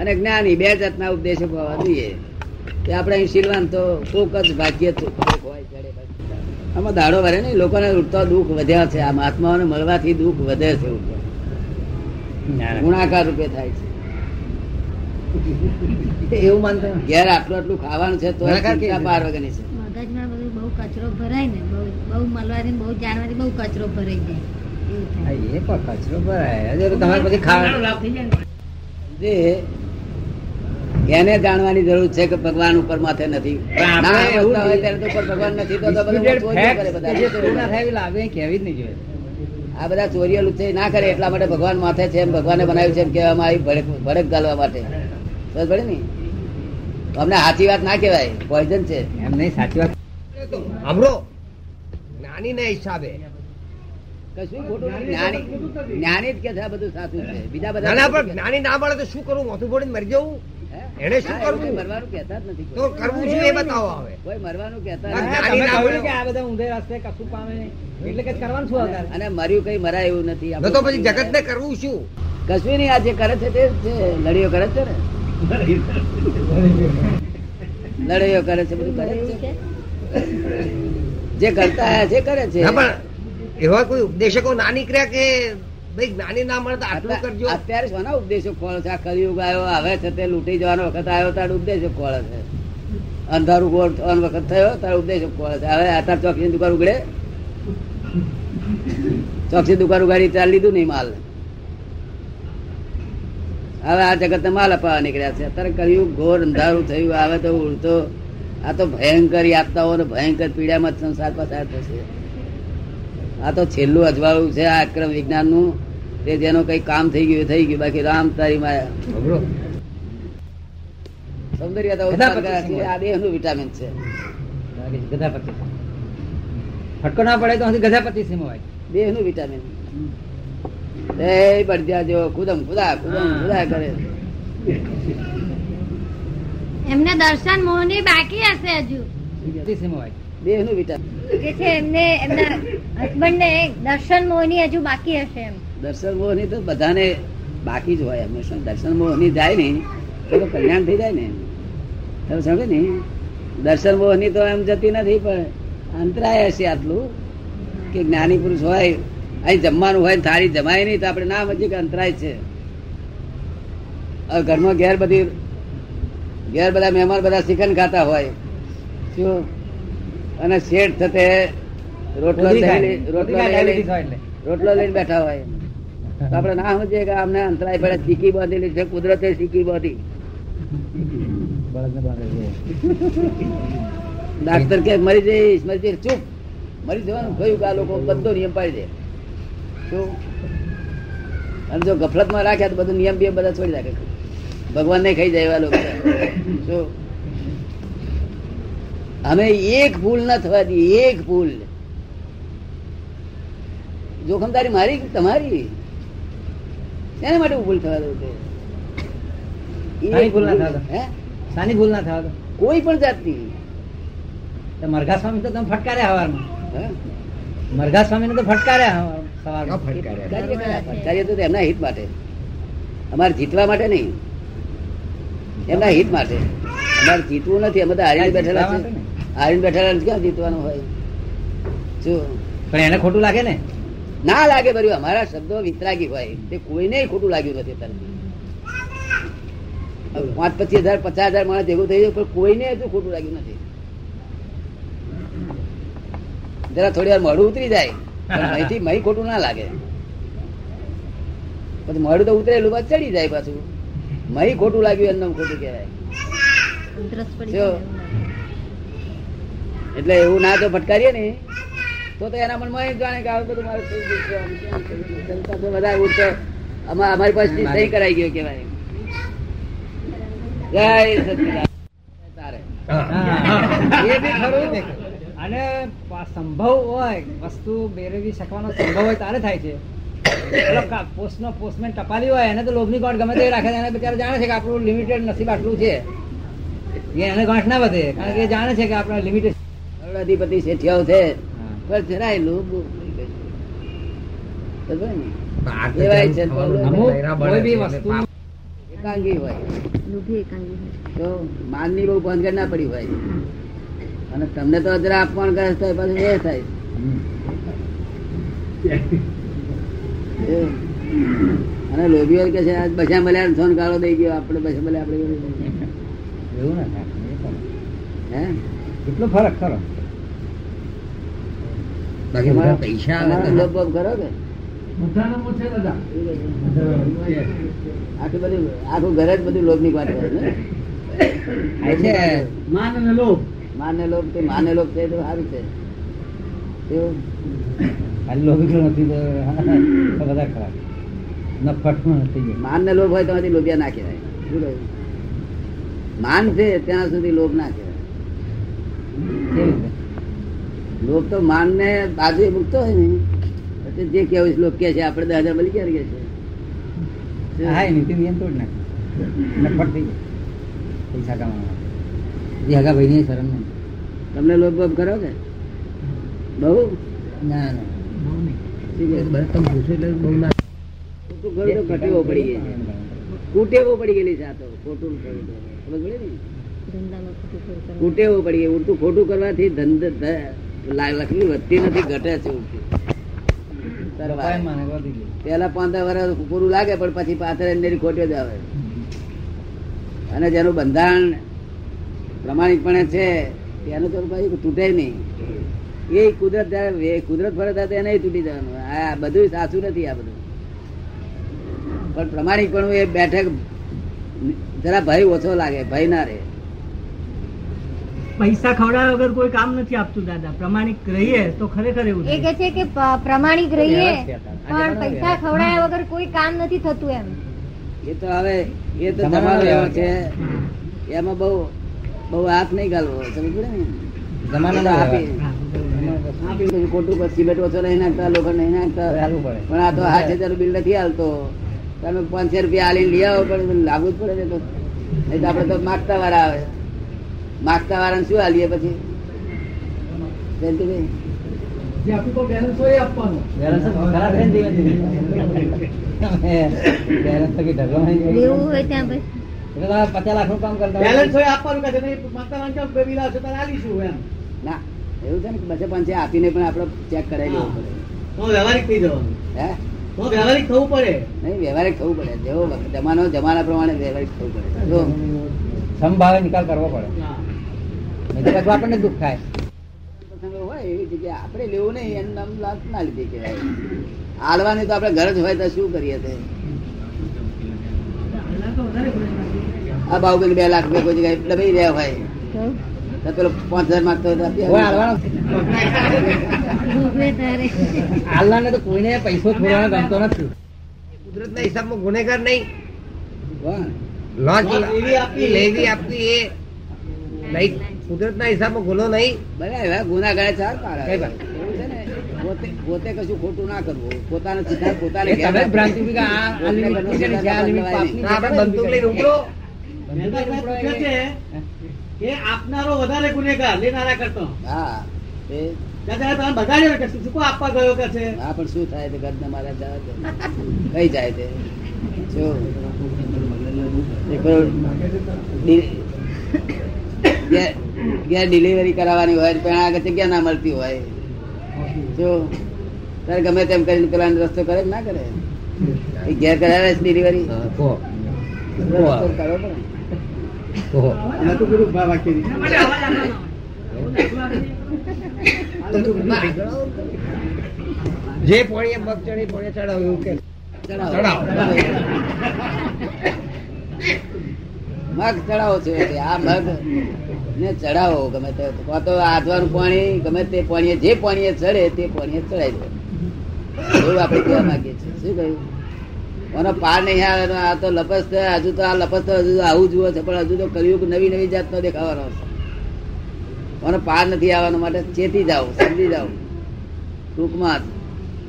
અને જ્ઞાની બે જાતના ઉપદેશો હોવા જોઈએ. કે આપણે અહીં શીલવાન તો કોક જ ભાગ્ય. આમાં દાડો વરે નહીં લોકોને ઉઠતા દુઃખ વધ્યા છે. આ મહાત્માઓને મળવાથી દુઃખ વધે છે ગુણાકાર રૂપે થાય છે. એવું માનતો ઘેર આટલું આટલું ખાવાનું છે તો બાર વગરની છે. મગજમાં બધું બહુ કચરો ભરાય ને બહુ બહુ મળવાથી બહુ જાણવાથી બહુ કચરો ભરાઈ જાય. એ પણ કચરો ભરાય. તમારે પછી ખાવા જે એને જાણવાની જરૂર છે કે ભગવાન ઉપર માથે નથી. ભગવાન તો આ બધા ચોરીઓ લુચ્ચે ના કરે એટલા માટે ભગવાન માથે છે એમ ભગવાને બનાવ્યું છે એમ કહેવામાં આવી ભડક ભડક ગાલવા માટે. બસ પડે ને. અમને સાચી વાત ના કહેવાય પોઈઝન છે. એમ નહીં સાચી વાત. સાંભળો. નાની ના હિસાબે કશું ખોટું જ્ઞાની જ્ઞાની જ કે છે બધું સાચું છે. બીજા બધા નાના પણ જ્ઞાની ના મળે તો શું કરવું મોથું ફોડીને મરી જવું? એને શું કરવું? મરવાનું કહેતા જ નથી તો કરવું શું એ બતાવો હવે? કોઈ મરવાનું કહેતા નથી. આ બધા ઊંધે રસ્તે કશું પામે એટલે કે કરવાનું શું અને મર્યું કઈ મરાય એવું નથી. તો પછી જગત ને કરવું શું? કશું નહીં આ જે કરે છે તે છે. લડીઓ કરે છે ને? લડાઈઓ કરે છે બધું કરે છે. છે? જે કરતા છે કરે છે. પણ એવા કોઈ ઉપદેશકો ના નીકળ્યા કે ભાઈ જ્ઞાની ના મળે આટલું કરજો? અત્યારે શોના ઉપદેશો ખોળે છે? આ કલયુગ આવ્યો હવે છે તે લૂંટી જવાનો વખત આવ્યો ત્યારે ઉપદેશો ખોળે છે. અંધારું ગોળ થવાનો વખત થયો ત્યારે ઉપદેશો ખોળે છે. હવે અત્યારે ચોકસી દુકાન ઉગડે ચોકસી દુકાન ઉગાડી ચાલી લીધું નહીં માલ હવે આ જગત માલ અપાવવા નીકળ્યા છે. અત્યારે કલયુગ ઘોર અંધારું થયું આવે તો ઉડતો. આ તો ભયંકર યાતનાઓ ભયંકર પીડામાં સંસાર પસાર થશે. આ તો છેલ્લું અજવાળું છે આ અક્રમ વિજ્ઞાનનું. તે જેનો કઈ કામ થઈ ગયું થઈ ગયું. બાકી રામ તારી માયા. સૌંદર્યતા આ દેહનું વિટામિન છે. ગધાપતિ ફટકો ના પડે તો હજી ગધા પચીસ એમાં હોય. દેહનું વિટામિન એ બળદિયા જેવો કુદમ કુદા કુદમ કુદા કરે. એમને દર્શન મોહની બાકી હશે હજુ. દેહનું વિટામિન કે છે એમને એમના હસબન્ડ ને દર્શન મોહની હજુ બાકી હશે એમ. દર્શન મોહની તો બધાને બાકી જ હોય હંમેશા દર્શન મોહની જાય ને તો કલ્યાણ થઈ જાય ને. તમે સમજે ને? દર્શન મોહની તો એમ જતી નથી, પણ અંતરાય હશે આટલું કે જ્ઞાની પુરુષ હોય, અહીં જમવાનું હોય થાળી જમાય નહીં, તો આપણે ના સમજીએ કે અંતરાય છે. ઘરમાં ઘેર બધી, ઘેર બધા મહેમાન બધા ચિકન ખાતા હોય. શું? અને શેઠ થતે રોટલો લઈને બેઠા હોય. તો આપણે ના સમજીએ કે અમને અંતરાય પડે શીખી બાંધેલી છે કુદરતે શીખી બાંધી. ડાક્ટર કે મરી જઈશ મરી જઈશ ચૂપ. મરી જવાનું કયું કે આ લોકો બધો નિયમ પાડી દે. શું? અને જો ગફલતમાં રાખ્યા તો બધું નિયમ બિયમ બધા છોડી રાખે ભગવાન ને ખાઈ જાય એવા લોકો. શું? અમે એક ભૂલ ના થવા દી એક ભૂલ. જોખમદારી મારી તમારી? શેના માટે ભૂલ થવા દઉં તે? તારી એક ભૂલ ના થવા દો. ભૂલ ના થવા કોઈ પણ જાતની. તો મરઘા સ્વામી તો તમે ફટકાર્યા હવારમાં. હે? મરઘા સ્વામી તો ફટકાર્યા સવારમાં. તો એમના હિત માટે. અમારે જીતવા માટે નહીં. એમના હિત માટે. અમારે જીતવું નથી. અમે તો હારીને બેઠેલા છે હારીને બેઠેલા ક્યાં જીતવાનું હોય? જો. પણ એને ખોટું લાગે ને. ના લાગે બર્યું અમારા શબ્દો વિતરાગી હોય. તે કોઈને ખોટું લાગ્યું નથી અત્યારે. પાંચ પચીસ હજાર પચાસ હજાર માણસ ભેગું થઈ જાય પણ કોઈને હજુ ખોટું લાગ્યું નથી. જરા થોડી વાર મોઢું ઉતરી જાય પણ અહીંથી મહી ખોટું ના લાગે. પછી મોઢું તો ઉતરેલું બાદ ચડી જાય પાછું. મહી ખોટું લાગ્યું એમને ખોટું કહેવાય. એટલે એવું ના તો ફટકારીએ ને. તો તો એના મનમાં જાણે કે આવું બધું મારે થઈ ગયું છે, વધારે છે, આમ છે. જનતા તો બધા એવું તો અમા- અમારી પાસે સહી કરાઈ ગયો કેવાય જય સચિદાન તારે. એ બી ખરું. અને સંભવ હોય વસ્તુ મેળવી શકવાનો સંભવ હોય તારે થાય છે. પોસ્ટનો પોસ્ટમેન ટપાલી હોય એને તો લોભની ગાંઠ ગમે તે રાખે છે. એને બિચારો જાણે છે કે આપણું લિમિટેડ નસીબ આટલું છે. એ એને ગાંઠ ના વધે કારણ કે એ જાણે છે કે આપણે લિમિટેડ અધિપતિ શેઠિયાઓ છે. પણ જરાય લોભ. એકાંગી હોય. તો માનની બહુ ભાનગડ ના પડી હોય. અને તમને તો જરા અપમાન કરે તો પાછું એ થાય. અને લોભીઓ કે છે આજ બસા મળ્યા સોન ગાળો દઈ ગયો આપણે બસા મળ્યા આપણે એવું ના. હે? કેટલો ફરક ખરો. બાકી મારા પૈસા ખરો કે? આખું બધું આખું ઘર જ બધું લોભની વાત કરે ને? આ છે. માન ને લોભ. તે માને લોભ છે તો સારું છે. માન લોભ હોય ત્યાંથી લોભિયા ના કહેવાય. માન છે ત્યાં સુધી લોભ ના કહેવાય. લોભ તો માન ને બાજુ મૂકતો હોય ને એટલે જે કેવું છે લોક કે છે. આપણે દસ હજાર મળી ગયા કે છે? હા એ નીતિ નિયમ તોડ નાખે થઈ પૈસા કમાવા. એ હગા ભાઈ ની શરમ નહીં. તમને લોભ બોભ કરો કે? બહુ? ના ના? તમે પૂછો એટલે બહુ ના. ખોટું ખરું તો કટેવો પડી ગઈ છે. કૂટેવો પડી ગયેલી છે આ તો ખોટું ખબર પડી ને. કુટેવો પડી ગઈ ઉડતું ખોટું કરવાથી ધંધ લક્ષ્મી વધતી નથી ઘટે છે પેલા પાંચ વર્ષ પૂરું લાગે પણ પછી પાછળ અંદર ખોટ્યો જ આવે. અને જેનું બંધારણ પ્રમાણિકપણે છે તેનું તો કઈ તૂટે નહીં. એ કુદરત કુદરત ફરે ત્યારે એને તૂટી જવાનું. આ બધું સાચું નથી આ બધું. પણ પ્રમાણિકપણું એ બેઠક જરા ભય ઓછો લાગે ભય ના રહે. પૈસા ખવડાવ્યા વગર કોઈ કામ નથી આપતું દાદા. પ્રમાણિક રહીએ તો ખરેખર એવું એ કે છે કે પ્રમાણિક રહીએ પણ પૈસા ખવડાવ્યા વગર કોઈ કામ નથી થતું એમ. એ તો હવે એ તો તમારો એવો છે. એમાં બહુ બહુ હાથ નહીં ગાલવો સમજ પડે ને? જમાનો તો આપી. ખોટું પર સિમેન્ટ ઓછો નહીં નાખતા લોકો નહીં નાખતા. પણ આ તો આઠ હજાર બિલ નથી હાલતો. તમે પાંચસો રૂપિયા આલી લઈ આવો પણ લાગુ જ પડે છે તો. નહીં તો આપડે તો માગતા વાળા આવે. માગતા વાળાને શું હાલીએ પછી? પચાસ લાખનું કામ કરતા બેલેન્સ હોય આપવાનું કે છે ના એવું છે ને કે બસે પાંચે આપીને પણ આપડે ચેક કરાવી લેવું પડે. તો વ્યવહારિક થઈ જવાનું. હે? તો વ્યવહારિક થવું પડે. નહીં વ્યવહારિક થવું પડે. જેવો જમાનો જમાના પ્રમાણે વ્યવહારિક થવું પડે. સંભાવે સમભાવે નિકાલ કરવો પડે. નહીં તો આપણને દુઃખ થાય. હોય એવી જગ્યાએ. આપણે લેવું નહીં એનું નામ લાભ ના લીધે કહેવાય. હાલવાની તો આપણે ગરજ હોય તો શું કરીએ તે? આ બાહુબલી બે લાખ રૂપિયા કોઈ જગ્યાએ દબાઈ રહ્યા હોય. તો પેલો પાંચ હજાર માંગતો હોય તો આપી કોઈ આવે. હાલવાનો. ભોગવે તારે હાલનાને તો કોઈને પૈસો છોડવાનો ગમતો નથી. કુદરતના હિસાબમાં ગુનેગાર નહીં? લોન. લેવી આપવી એ નહીં કુદરતના હિસાબમાં ગુનો નહીં. ભલે એવા ગુના ગયા ચાલ પાડે. એવું છે ને? પોતે પોતે કશું ખોટું ના કરવું. પોતાનો સિદ્ધાંત પોતાને તમે ભ્રાંતિ કે આ આ છે, આ limit પાપની આપણે બંદૂક લઈને ઉપડો મહેન્દ્રભાઈ પૂછે છે કે આપનારો વધારે ગુનેગાર લેનારા કરતો. હા એ. દાદા તમે બગાડ્યો કે શું શું આપવા ગયો કે છે? હા પણ શું થાય તે ઘરના મારા જાય તે. કઈ જાય તે એક ઘેર- ડિલિવરી કરાવવાની હોય પણ આગળ જગ્યા ના મળતી હોય. જો તારે ગમે તેમ કરીને પેલા રસ્તો કરે ના કરે? એ ઘેર કરાવે છે ડિલિવરી જે પોણીએ મગ પોળીએ પોણીએ ચડાવ એવું કે. ચડાવો. મગ ચડાવો છે આ મગ ને ચડાવો ગમે તે કાં તો આધવાનું પાણી ગમે તે પાણીએ જે પાણીએ ચડે તે પાણીએ ચડાવી દો. એવું આપણે કહેવા માંગીએ છીએ. શું કહ્યું? કોનો પાર નહીં આવે આ તો લપસ છે હજુ તો આ લપસ તો હજુ આવું જુઓ છે પણ હજુ તો કલયુગ નવી નવી જાતનો દેખાવાનો છે કોનો પાર નથી આવવાનો માટે ચેતી જાઓ સમજી જાઓ. ટૂંકમાં.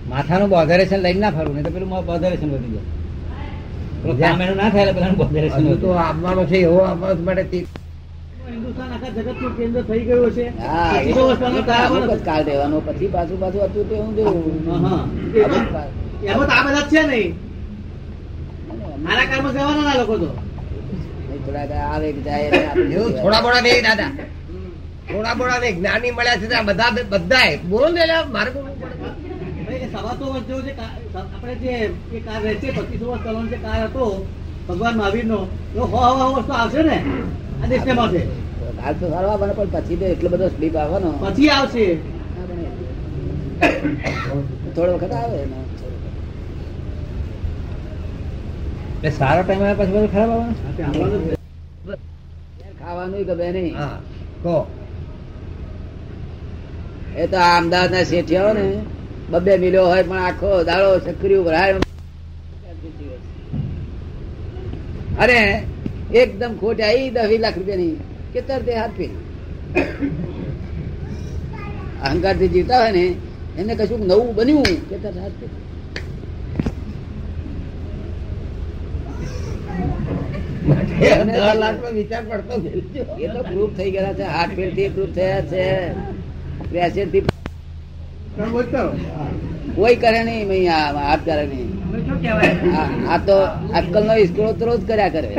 માથાનું બોધરેશન લઈને ના ફરવું નહીં તો પેલું બોધરેશન વધી જાય. ના થાય પેલા બોધરેશન તો આવવાનો છે એવો આવવા માટે આખા કેન્દ્ર થઈ ગયું છે પછી કાળ રહેવાનો. પછી પાછું પાછું હતું તે હું જોઉં. હા, હા. આ બધા છે નહીં. આના કારમાં જવાના ના લોકો તો. આવે જાય આપણે થોડા બોડા નહીં દાદા. થોડા બોડા નહીં. જ્ઞાની મળ્યા છે બધા બધા બોલો ને મારે બોલવું પડે ભાઈ, એ સવાસો વર્ષ જેવો જે આપણે જે એ કાર રહે પચીસો વર્ષ જે કાર હતો ભગવાન મહાવીર નો હો હવા વર્ષ તો આવશે ને આ દેશને માટે. હાલ તો સારો આવવાનો પણ પછી તો એટલો બધો સ્લીપ આવવાનો પછી આવશે. થોડો વખત આવે ને. સારો ટાઈમ આવે પછી બધું ખરાબ આવે આવવાનું ખાવાનું ગમે નહીં કહો. એ તો આ અમદાવાદ ના શેઠિયાઓ ને. બબે મિલ્યો હોય પણ આખો દાડો સક્રિય ભરાય અરે એકદમ ખોટ આવી દસ લાખ લાખ રૂપિયાની. કે તરત હાથ ફેરી અહંકારથી જીવતા હોય ને એને કશું નવું બન્યું કે તરત હાથ ફેરી વિચાર પડતો. એ તો પ્રૂફ થઈ ગયા છે હાથ ફેરથી પ્રૂફ થયા છે પ્રેશરથી તમે બોલ કરો. કોઈ કરે નહીં આ હાથ કરે નહીં આ આ તો અક્કલ નો ઇસ્કોળો તો રોજ કર્યા કરે.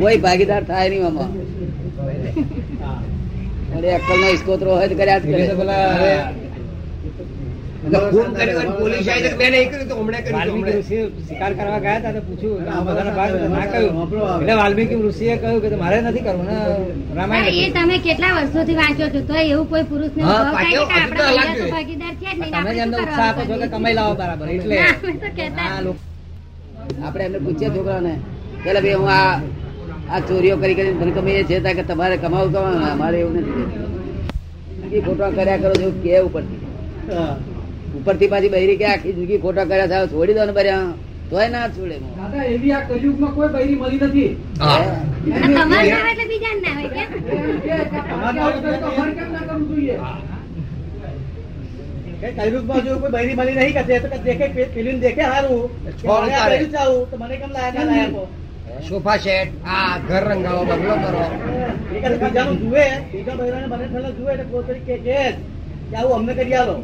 કોઈ ભાગીદાર થાય નહીં આમાં. અરે અક્કલ નો ઇસ્કોતરો હોય તો કર્યા જ કરે. વાલ્મીકી ઋષિએ કહ્યું કે મારે નથી કરવું ને રામાયણ. તમે કેટલા વર્ષોથી વાંચો છો? તો એવું કોઈ પુરુષ ને તમે આપણે એમને શું ઉત્સાહ આપો છો કે કમાઈ લાવો બરાબર એટલે ના, અમે તો કહેતા આ લોકો આપણે એમને પૂછીએ છોકરાને પેલા ભાઈ હું આ આ ચોરીઓ કરી કરીને ધન કમાઈએ છે કે તમારે કમાવું કમાવું અમારે એવું નથી ખોટા કર્યા કરો છો કે ઉપરથી. ઉપરથી પાછી બહેરી કે આખી જિંદગી ખોટા કર્યા છે છોડી દો ને બર્યા તોય ના છોડે દાદા એવી આ કલયુગમાં કોઈ બહેરી મળી નથી. હા. આ તમારે ના હોય એટલે બીજાને ના હોય કેમ? તમારે આવડે તો અમારે કેમ ના કરવું જોઈએ? કે કલયુગમાં જો કોઈ બહેરી મળી નહીં કે દેખે પે- દેખે હારું. તો મને કેમ લાયા લાયા? સોફા સેટ આ ઘર રંગાવો બંગલો કરો. બીજાનું જુએ બીજા બૈરાને મને થયેલા જુએ એટલે પોતે કે કે કે આવું અમને કરી આવો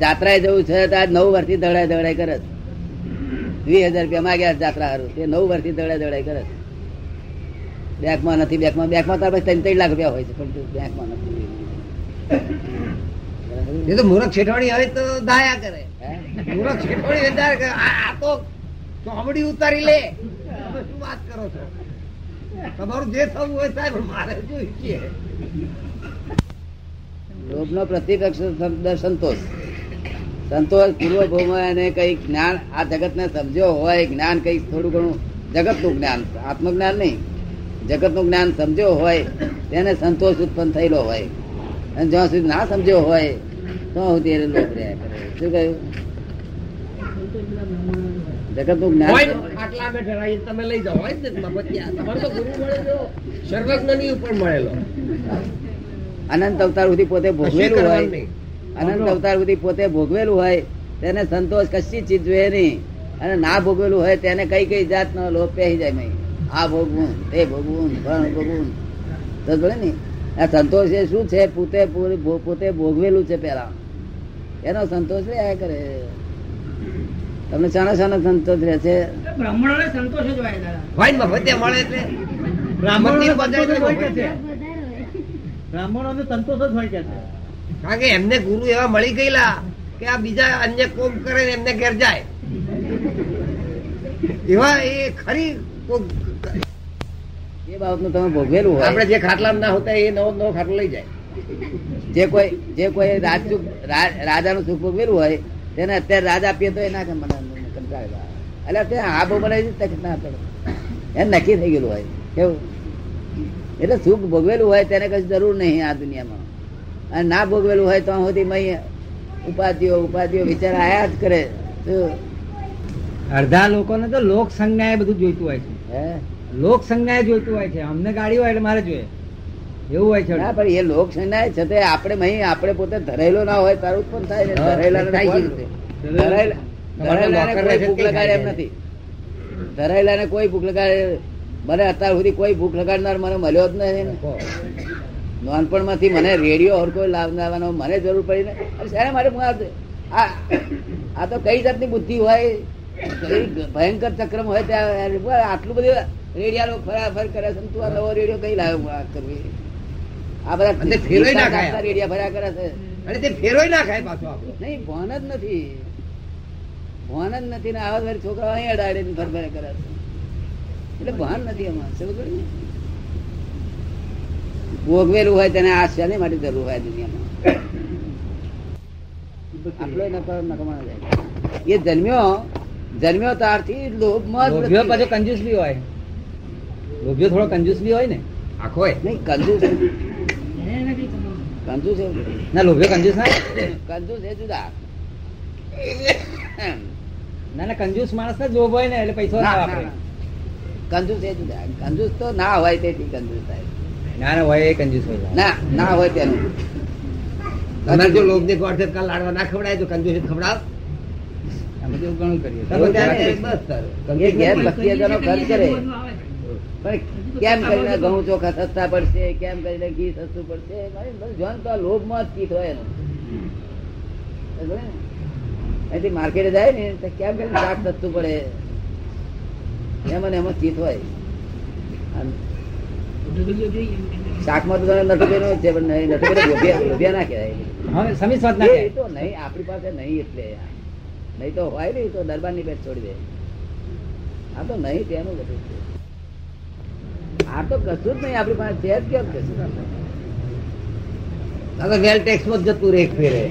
જાત્રાએ જવું છે તો આજ નવ વર્ષથી દડાય દડાય કરે છે. વીસ હજાર રૂપિયા માંગ્યા જાત્રા હારું. તે નવ વર્ષથી દડાય દડાય કરે છે. બેંકમાં નથી બેંકમાં બેંકમાં તાર પછી ત્રણ ત્રણ લાખ રૂપિયા હોય છે પણ બેંકમાં નથી. એ તો મૂરખ શેઠવાણી આવે તો દાયા કરે. મૂરખ મૂર્ખ શેઠવાણી કરે. આ તો ચોમડી ઉતારી લે. શું વાત કરો છો? તમારું જે થવું હોય સાહેબ મારે જોઈ લોભ નો પ્રતિપક્ષ સંતોષ. સંતોષ પૂર્વ ભૂમ એને કઈ જ્ઞાન આ જગત ને સમજ્યો હોય જ્ઞાન કઈ થોડું ઘણું જગતનું જ્ઞાન આત્મજ્ઞાન નહીં. જગતનું જ્ઞાન સમજ્યો હોય તેને સંતોષ ઉત્પન્ન થયેલો હોય. અને જ્યાં સુધી ના સમજ્યો હોય તો હું એને લોક રહ્યા કરે. શું કહ્યું? જગતનું જ્ઞાન તમે લઈ જાઓ. હોય તમારે તો ગુરુ મળેલો સર્વજ્ઞની ઉપર મળેલો. અનંત અવતાર સુધી પોતે ભોગવેલું હોય. નહીં. અનંત અવતાર સુધી પોતે ભોગવેલું હોય તેને સંતોષ કશી ચીજ જોઈએ નહીં. અને ના ભોગવેલું હોય તેને કઈ કઈ જાતનો લોભ પહેરી જાય નહીં. આ ભોગવું તે ભોગવું ભણ ભોગવું. તો ને આ સંતોષ એ શું છે? પોતે પૂરી- પોતે ભોગવેલું છે પેલા એનો સંતોષ રહ્યા કરે. તમને શાનો શાનો સંતોષ રહે છે? બ્રાહ્મણોને સંતોષ જ હોય દાદા. હોય ને મફતિયા મળે એટલે હોય. બ્રાહ્મણોને સંતોષ જ હોય કે છે? કારણ કે એમને ગુરુ એવા મળી ગયેલા કે આ બીજા અન્ય કોમ કરે ને એમને ઘેર જાય. એવા એ ખરી એ બાબતનું તમે ભોગવેલું હોય. આપણે જે ખાટલા ના હોતા એ નવો નવો ખાટલો લઈ જાય. જે કોઈ જે કોઈ રાજ સુખ રા- રાજાનું સુખ ભોગવેલું હોય તેને અત્યારે રાજ આપીએ તો એના મને કંટાળે એટલે અત્યારે આ બહુ બનાવી તક ના પડે. એને નક્કી થઈ ગયેલું હોય. કેવું? એટલે સુખ ભોગવેલું હોય તેને કઈ જરૂર નહીં આ દુનિયામાં. અને ના ભોગવેલું હોય તો સુધી ઉપાધિઓ ઉપાધિઓ વિચાર આયા જ કરે? અડધા લોકોને તો લોક સંજ્ઞાએ બધું જોઈતું હોય છે. લોક સંજ્ઞાએ જોઈતું હોય છે. અમને ગાડી હોય એટલે મારે જોઈએ. એવું હોય છે. ના પણ એ લોક સંજ્ઞાય છે તે આપણે મહી આપણે પોતે ધરેલો ના હોય તારું ઉત્પન્ન થાય ને? છે. લગાડે એમ નથી. નથી ધરાયેલાને કોઈ ભૂખ લગાડે. મને અત્યાર સુધી કોઈ ભૂખ લગાડનાર મને મળ્યો જ નથી ને. નાનપણમાંથી મને રેડિયો લાવ લાવવાનો મને જરૂર પડી ને. શાને મારે હું આ- તો કઈ જાતની બુદ્ધિ હોય? ભયંકર ચક્રમ હોય ત્યાં આટલું બધું રેડિયા ફરાફર કરે છે તું આ નવો રેડિયો કઈ લાવ્યો? આ કરવી. આ બધા અને ફેરવાય ના ખાય. રેડિયા ફર્યા કરે છે. અને તે ફેરોય ના ખાય પાછો નહીં ભણ જ નથી. ભણ જ નથી ને આવા વાળી છોકરાઓ અહીં અડાડીને ફરફરે કરે છે. એટલે ભાન નથી એમાં સમજ ને? ભોગવેલું હોય તેને આ શાની માટે જરૂર હોય દુનિયામાં? એ જન્મ્યો જન્મ્યો ત્યારથી લોભમાં પાછો કંજૂસ બી હોય. લોભ્યો થોડો કંજૂસ બી હોય ને? આખો હોય. નહીં કંજૂસ કંજૂસ ના લોભ્યો કંજૂસ ના? કંજૂસ એ જુદા. ના ના કંજૂસ માણસ ને લોભ હોય ને એટલે પૈસો ના વાપરે. કંજૂસ એ જુદા. કંજૂસ તો ના હોય તેથી કંજૂસ થાય. ના ના હોય એ કંજૂસ હોય ના ના હોય તેનું. તમારે જો લોભની ગોળ કાલ લાડવા ના ખવડાય તો કંજૂસી ખવડાવ. બધું ઘણું કરીએ. બસ તારે. એ ઘેર કંજૂસી ભક્તિ હજારનો ખર્ચ કરે? બધું આવે. પણ કેમ કરીને ઘઉં ચોખા સસ્તા પડશે? કેમ કરીને ઘી સસ્તું પડશે? જોન તો લોભમાં જ ચીત હોય એનું? અહીંથી માર્કેટે જાય ને તો કેમ કરીને શાક સસ્તું પડે? એમ ને એમાં ચીત હોય અને ઢગલીઓ જોઈએ એમ કે. શાકમાં તો તમે નથી કર્યું છે પણ નહીં નથી કર્યું લોભિયા લોભિયા ના કહેવાય. હવે સમી સ્વાદ ના એ તો નહીં આપણી પાસે નહીં એટલે. નહીં તો હોય નહીં તો દરબારની બેટ છોડી દે. આ તો નહીં તેનું બધું છે. આ તો કશું જ નહીં આપણી પાસે છે જ કેમ કશું? આ તો વેલ ટેક્સમાં જતું રે એક ફેરે.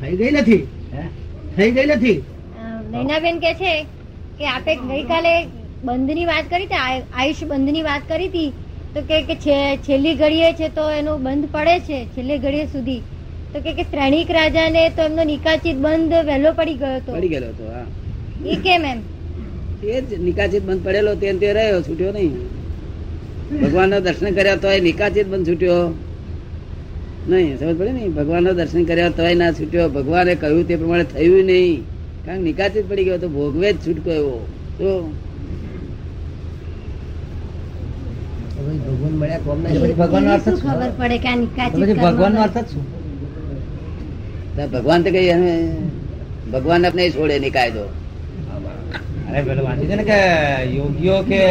થઈ ગઈ નથી? હે? થઈ ગઈ નથી? નૈનાબેન કે છે કે આપે ગઈકાલે બંધની વાત કરી હતી આયુ- આયુષ બંધની વાત કરી હતી તો કે છેલ્લી ઘડીએ છે તો એનું બંધ પડે છે છેલ્લી ઘડીએ સુધી. તો કે શ્રેણીક રાજાને તો એમનો નિકાચિત બંધ વહેલો પડી ગયો હતો. પડી ગયેલો હતો હા. એ કેમ એમ? એ જ નિકાચિત બંધ પડેલો તે તે રહ્યો છૂટ્યો નહીં. ભગવાન દર્શન કર્યા તોય નિકાચિત બંધ છૂટ્યો. નહીં સમજ પડે નહીં ભગવાન દર્શન કર્યા તોય ના છૂટ્યો. ભગવાને કહ્યું તે પ્રમાણે થયું નહીં. કારણ નિકાચિત પડી ગયો તો ભોગવે જ છૂટકો એવો. તો ભગવાન મળ્યા કોમ એટલે ભગવાન નો અર્થ? ખબર પડે કે આ નિકાચિત પછી ભગવાનનો કર્મ અર્થ શું? ભગવાન તો કઈ અમે ભગવાન આપણે છોડે નહીં કાયદો. અરે પેલો વાંચ્યું છે ને કે યોગીઓ કે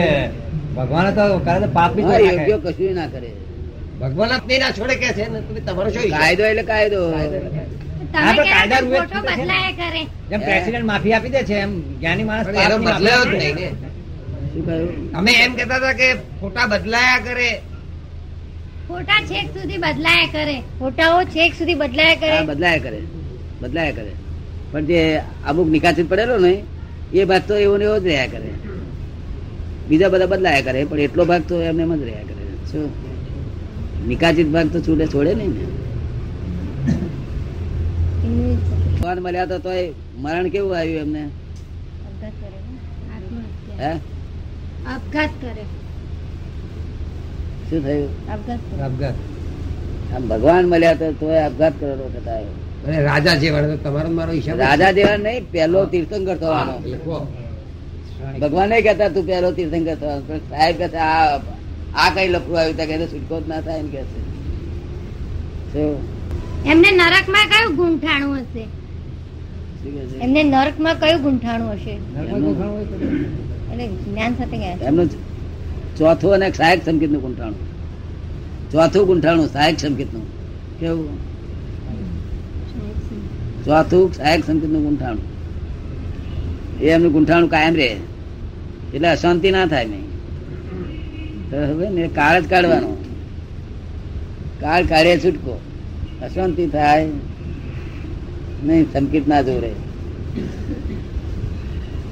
ભગવાન તો કરે તો પાપ બી નાખે. કશું ના કરે. ભગવાન આપને ના છોડે કે છે ને તમે તમારો શું કાયદો એટલે કાયદો. કાયદો ને. જેમ પ્રેસિડેન્ટ માફી આપી દે છે એમ જ્ઞાની માણસની બદલાયો જ નહીં અમે એમ કેતા હતા કે ફોટા બદલાયા કરે. ફોટા છેક સુધી બદલાયા કરે. ફોટાઓ છેક સુધી બદલાયા કરે. બદલાયા કરે. બદલાયા કરે. પણ જે અમુક નિકાસિત પડેલો ને એ ભાગ તો એવો ને એવો જ રહ્યા કરે. બીજા બધા બદલાયા કરે પણ એટલો ભાગ તો એમને એમ જ રહ્યા કરે. શું? નિકાસિત ભાગ તો છૂટે છોડે નહીં ને. ભગવાન મળ્યા તો તોય મરણ કેવું આવ્યું એમને. હે? આપઘાત કરે. શું થયું? આપઘાત આપઘાત. આમ ભગવાન મળ્યા તો તોય આપઘાત કરેલો થતા આવ્યો અને રાજા જેવા તમારો મારો હિસાબ રાજા જેવા નહીં પહેલો તીર્થંકર થવાનો. ભગવાન કહેતા તું પહેલો તીર્થંકર થવાનો. પણ સાહેબ કહેતા આ આ કઈ લખવું આવ્યું? ત્યાં કે છૂટકો જ ના થાય ને કે એમને નરકમાં કયું ગુંઠાણું હશે? એમને નરકમાં કયું ગુંઠાણું હશે? એમનું ચોથું અને સહાયક સંકેતનું ગુંઠાણું. ચોથું ગુંઠાણું સહાયક સંકેતનું કેવું? ચોથું સહાયક સંકેતનું ગુંઠાણું. એ એમનું ગુંઠાણું કાયમ રહે. એટલે અશાંતિ ના થાય નહીં. હવે ને કાળ જ કાઢવાનો. કાળ કાઢે છૂટકો. અશાંતિ થાય. નહીં સંકેત ના જોડે.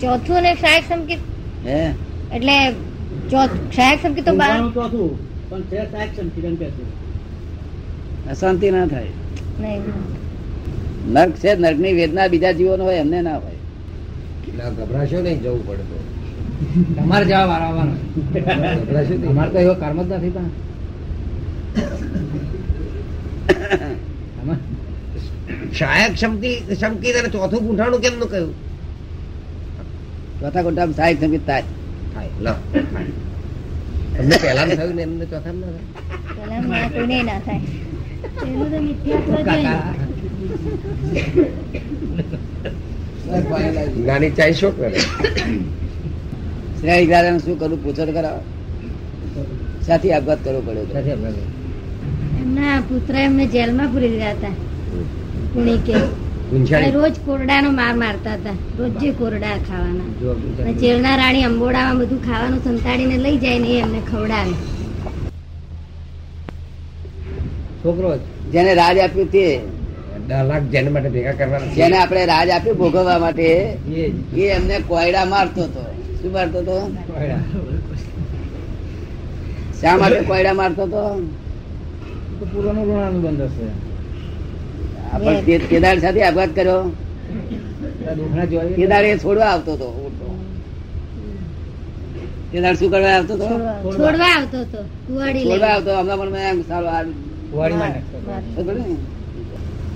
ચોથું અને સહાયક સંકેત હે? એટલે સંકેત તો બાર ચોથું, પણ છે સાહેબ સંકીર્તન કે છે. અશાંતિ ના થાય. નહીં નર્ક છે નર્કની વેદના બીજા જીવો હોય એમને ના હોય. એટલે ગભરાશો નહીં જવું પડતું. તમારે જવાબ આવવાનો તમારે તો એવો કર્મ જ નથી પણ. સહાયક ક્ષમતી અને ચોથું પૂંઠાણું કેમ નું કહ્યું? ચોથા કોટામાં સાહેબ સંગીત થાય. થાય લો. તમને પહેલા થયું ને એમને ચોથા ના થાય? પેલા માં ના થાય. પેલું તો મિથ્યાત્વ જ હોય ને. જ્ઞાની ચાય શું કરે? શ્રેય દાદાને શું કરું? પૂછો તો ખરા સાથી આપઘાત કરવો પડ્યો સાચી વાત. એમના પુત્ર એમને જેલમાં પૂરી દીધા હતા. અને પૂંછાણી રોજ કોરડાનો માર મારતા હતા. રોજે કોરડા ખાવાના. જો રાણી અંબોડામાં બધું ખાવાનું સંતાડીને લઈ જાય ને એમને ખવડાવે. છોકરો જેને રાજ આપ્યું તે. લાખ જેને માટે ભેગા કરવાના જેને આપણે રાજ આપ્યું ભોગવવા માટે એ એમને કોયડા મારતો હતો. શું મારતો હતો? શા માટે કોયડા મારતો હતો? તો પૂર્વનું ઋણાનુબંધ હશે. કેદાર સાથે આપઘાત કર્યો? કેદાર એ છોડવા આવતો હતો. કેદાર શું કરવા આવતો હતો? છોડવા આવતો હતો. કુવાડી છોડવા આવતો. હમણાં પણ મેં એમ સારું?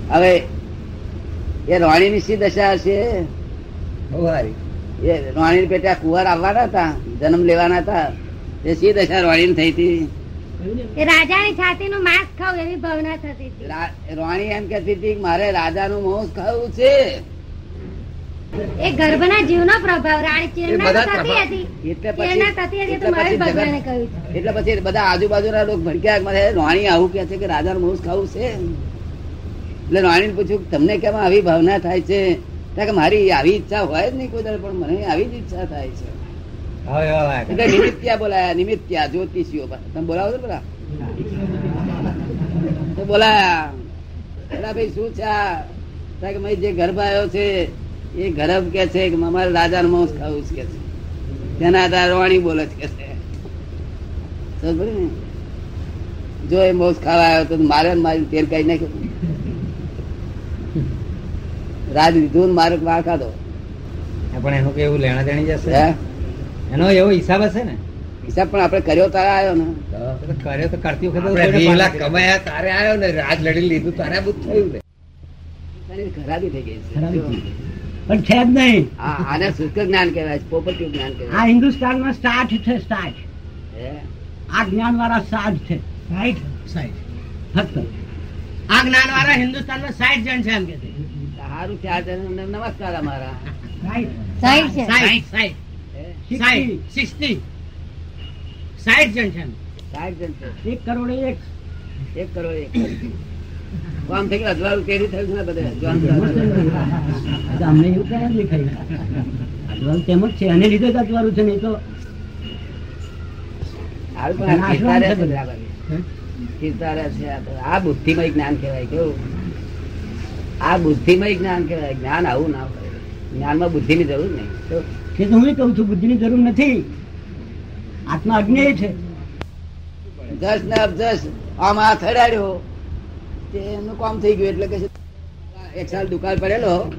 હવે એ રાણી ની શી દશા હશે? બહુ સારી એ રાણી પેટે કુવાર આવવાના હતા? જન્મ લેવાના હતા? એ શી દશા રાણી થઈ હતી? રાજાની છાતીનું માંસ ખાવ એવી ભાવના થતી હતી. રા- રાણી એમ કહેતી હતી કે મારે રાજાનું માંસ ખાવું છે. એ ગર્ભના જીવનો પ્રભાવ રાણી થતી. હતી. એટલે પછી ચેરના થતી હતી તો એટલે ભગવાને કહ્યું એટલે પછી બધા આજુબાજુના લોકો ભડક્યા મારે રાણી આવું કે છે કે રાજાનું માંસ ખાવું છે? એટલે રાણીને પૂછ્યું કે તમને કેમ આવી ભાવના થાય છે? કે મારી આવી ઈચ્છા હોય જ નહીં કોઈ પણ મને આવી જ ઈચ્છા થાય છે. નિમિત્યા બોલાયા? નિમિત્યા જ્યોતિષીઓ તમે બોલાવો છો પેલા? તો બોલાયા. પેલા ભાઈ શું છે કે જે ગર્ભ આવ્યો છે એ ગર્ભ કે છે કે અમારે રાજાનું માંસ ખાવું કે છે? તેના આધારે વાણી બોલે છે કે છે? ને? જો એ મોસ ખાવા આવ્યો તો મારે મારી તેલ કઈ નાખ્યું. રાજ લીધું ને મારે વાર ખાધો? પણ એનું કેવું લેણા દેણી જશે હે? એનો એવો હિસાબ હશે ને? હિસાબ પણ આપણે કર્યો તારે આવ્યો ને. કર્યો તો કરતી વખતે કમાયા તારે આવ્યો ને રાજ લડી લીધું તારે બધું થયું ને. ખરાબી થઈ ગઈ પણ છે જ નહીં. આને શુષ્ક જ્ઞાન કહેવાય પોપટિવ જ્ઞાન કહેવાય. આ હિન્દુસ્તાનમાં સ્ટાર્ટ છે સ્ટાર્ટ હે? આ જ્ઞાન વાળા સાઠ છે. સાઠ? સાઠ. ફક્ત. આ જ્ઞાન વાળા હિન્દુસ્તાનમાં સાઠ જણ છે એમ કે સારું આ જણને નમસ્કાર અમારા. સાઈઠ સાઠ સાઠ. સિક્સટી સાઠ જણ છે સાઠ જણ છે. એક કરોડ એક. એક કરોડ એક. કામ થઈ ગયું અજવાળું કેરી થયું ને બધે? અમને એવું ક્યાં દેખાય? અજવાળું તેમ જ છે. એને લીધે જ અજવાળું છે નહીં તો. આ બુદ્ધિમય જ્ઞાન કહેવાય કેવું આ બુદ્ધિમય જ્ઞાન કહેવાય. જ્ઞાન આવું ના હોય. જ્ઞાનમાં બુદ્ધિની જરૂર નહીં. એ તો હું કહું છું, બુદ્ધિની જરૂર નથી. આત્મા અજ્ઞેય છે. જસ ને અબજસ આમ આ થડાડ્યો તે એમનું કામ થઈ ગયું, એટલે કે એક સાલ દુકાળ પડેલો.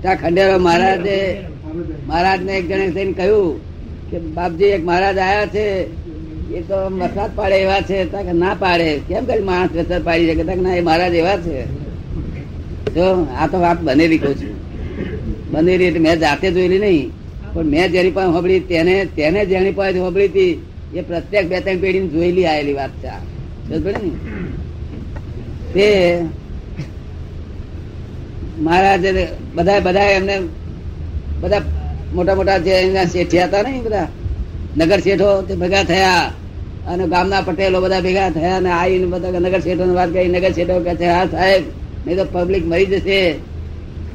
ત્યાં ખંડેરો મહારાજે, મહારાજને એક જણે થઈને કહ્યું કે, બાપજી, એક મહારાજ આવ્યા છે. એ તો વરસાદ પાડે એવા છે. કે ના પાડે. કેમ કરી માણસ વરસાદ પાડી શકે? ના, એ મહારાજ એવા છે. જો, આ તો વાત બનેલી કહું છું. બનેલી એટલે મેં જાતે જોયેલી નહીં. પણ મેં જેની પાસે હોબળી તેને તેને જેની પાસે હોબળી હતી, એ પ્રત્યેક બે ત્રણ પેઢી જોયેલી આવેલી વાત છે તે મારા મહારાજે બધા બધા એમને, બધા મોટા મોટા જે એના શેઠિયા હતા ને બધા, નગર શેઠો તે ભેગા થયા અને ગામના પટેલો બધા ભેગા થયા અને આવીને બધા નગર શેઠો વાત કરી, નગર શેઠો કે છે, હા સાહેબ, નહીં તો પબ્લિક મરી જશે.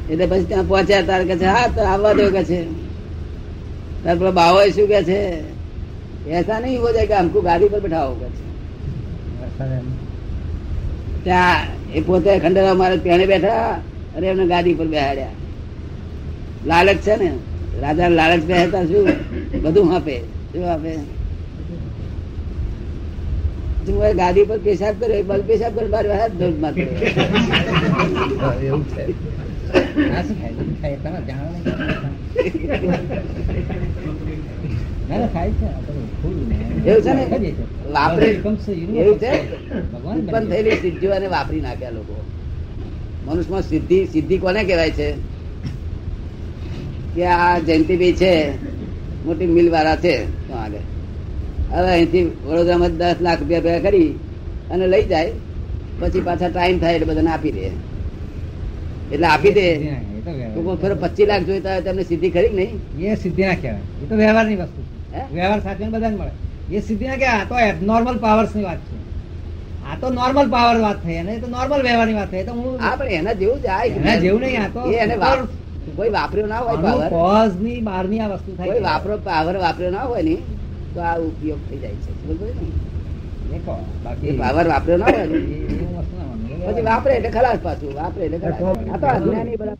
એટલે પછી ત્યાં પહોંચ્યા તાર કે છે, હા, તો આવવા દો કે છે. પેલો બાવો શું કે છે? એસા નહીં હો જાય કે હમકુ ગાડી પર બેઠા હોગા છે? ત્યાં એ પોતે ખંડેરાવ મહારાજ ત્યાં બેઠા અને એમને ગાડી પર બેહાડ્યા. લાલચ છે ને? રાજા લાલચ બેહતા શું? બધું આપે. શું આપે? ગાડી પર પેશાબ કર્યો બલ પેશાબ કર્યો બાર વાર દોડમાં કર્યો એવું છે. ઉત્પન્ન થયેલી સિદ્ધિઓ અને વાપરી નાખ્યા લોકો. મનુષ્યમાં સિદ્ધિ સિદ્ધિ કોને કહેવાય છે? કે આ જયંતિભાઈ છે મોટી મિલ વાળા છે આગળ. હવે અહીંથી વડોદરામાં દસ લાખ રૂપિયા ભેગા કરી અને લઈ જાય. પછી પાછા ટાઈમ થાય એટલે બધાને આપી દે. એટલે આપી દે. પચીસ લાખ જોઈતા હોય તમને સિદ્ધિ ખરી નહીં? એ સિદ્ધિ ના કહેવાય. એ તો વ્યવહારની વસ્તુ છે. વ્યવહાર સાથે બધાને મળે. એ સિદ્ધિ ના કહેવાય. આ તો એબનોર્મલ પાવર્સની વાત છે. આ તો નોર્મલ પાવર વાત થઈ. અને એ તો નોર્મલ વ્યવહારની વાત થઈ. તો હું હા પણ એના જેવું જ આ એના જેવું નહીં આ તો એને કોઈ વાપર્યો ના હોય પાવર કોઝની બહારની આ વસ્તુ થાય કોઈ વાપરો પાવર વાપર્યો ના હોય ને તો આ ઉપયોગ થઈ જાય છે. પડી ને? બાકી પાવર વાપર્યો ના હોય. પછી વાપરે એટલે ખલાસ પાછું. વાપરે એટલે ખલાસ. આ તો અજ્ઞાની બધા